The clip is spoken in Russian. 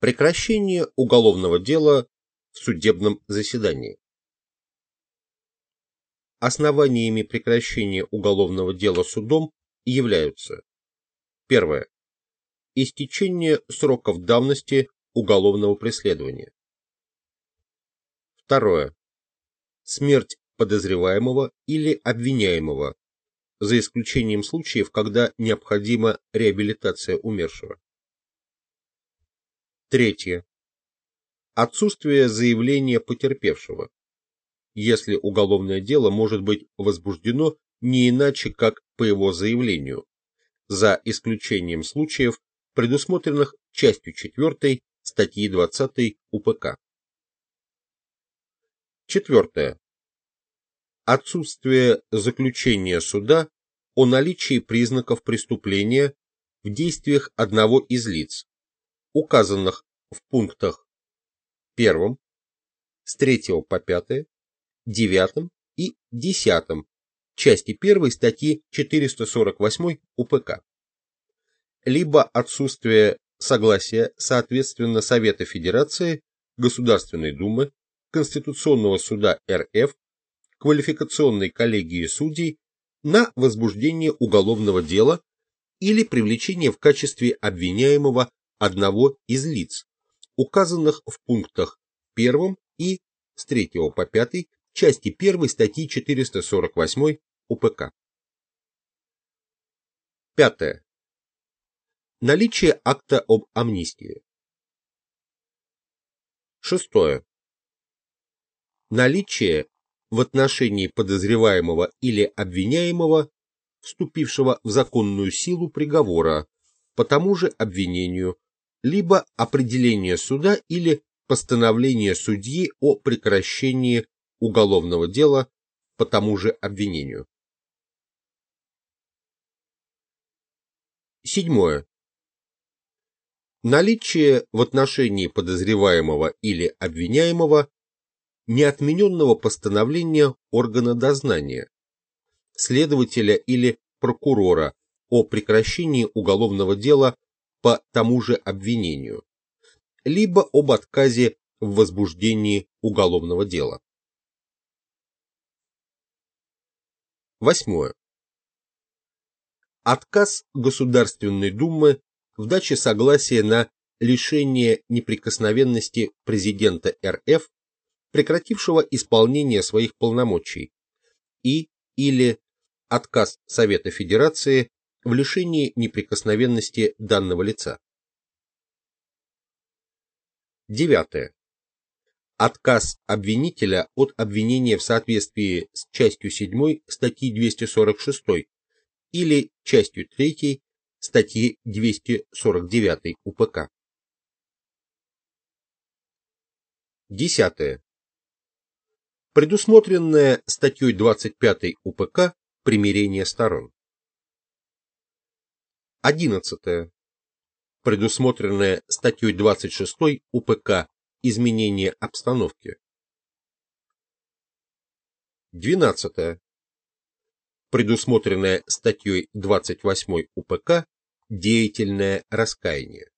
Прекращение уголовного дела в судебном заседании. Основаниями прекращения уголовного дела судом являются Первое. Истечение сроков давности уголовного преследования. Второе. Смерть подозреваемого или обвиняемого, за исключением случаев, когда необходима реабилитация умершего. Третье. Отсутствие заявления потерпевшего, если уголовное дело может быть возбуждено не иначе, как по его заявлению, за исключением случаев, предусмотренных частью 4 статьи 20 УПК. Четвертое. Отсутствие заключения суда о наличии признаков преступления в действиях одного из лиц, указанных в пунктах 1, с 3 по 5, 9 и 10 части 1 статьи 448 УПК, либо отсутствие согласия соответственно Совета Федерации, Государственной Думы, Конституционного суда РФ, квалификационной коллегии судей на возбуждение уголовного дела или привлечение в качестве обвиняемого одного из лиц, указанных в пунктах 1 и с 3 по 5 части 1 статьи 448 УПК. Пятое. Наличие акта об амнистии. Шестое. Наличие в отношении подозреваемого или обвиняемого, вступившего в законную силу приговора по тому же обвинению, либо определение суда или постановление судьи о прекращении уголовного дела по тому же обвинению. Седьмое. Наличие в отношении подозреваемого или обвиняемого неотмененного постановления органа дознания, следователя или прокурора о прекращении уголовного дела по тому же обвинению, либо об отказе в возбуждении уголовного дела. Восьмое. Отказ Государственной Думы в даче согласия на лишение неприкосновенности президента РФ, прекратившего исполнение своих полномочий, и или отказ Совета Федерации в лишении неприкосновенности данного лица. Девятое. Отказ обвинителя от обвинения в соответствии с частью 7 статьи 246 или частью 3 статьи 249 УПК. Десятое. Предусмотренное статьей 25 УПК примирение сторон. Одиннадцатое. Предусмотренное статьей 26 УПК изменение обстановки. Двенадцатое предусмотренное статьей 28 УПК «Деятельное раскаяние».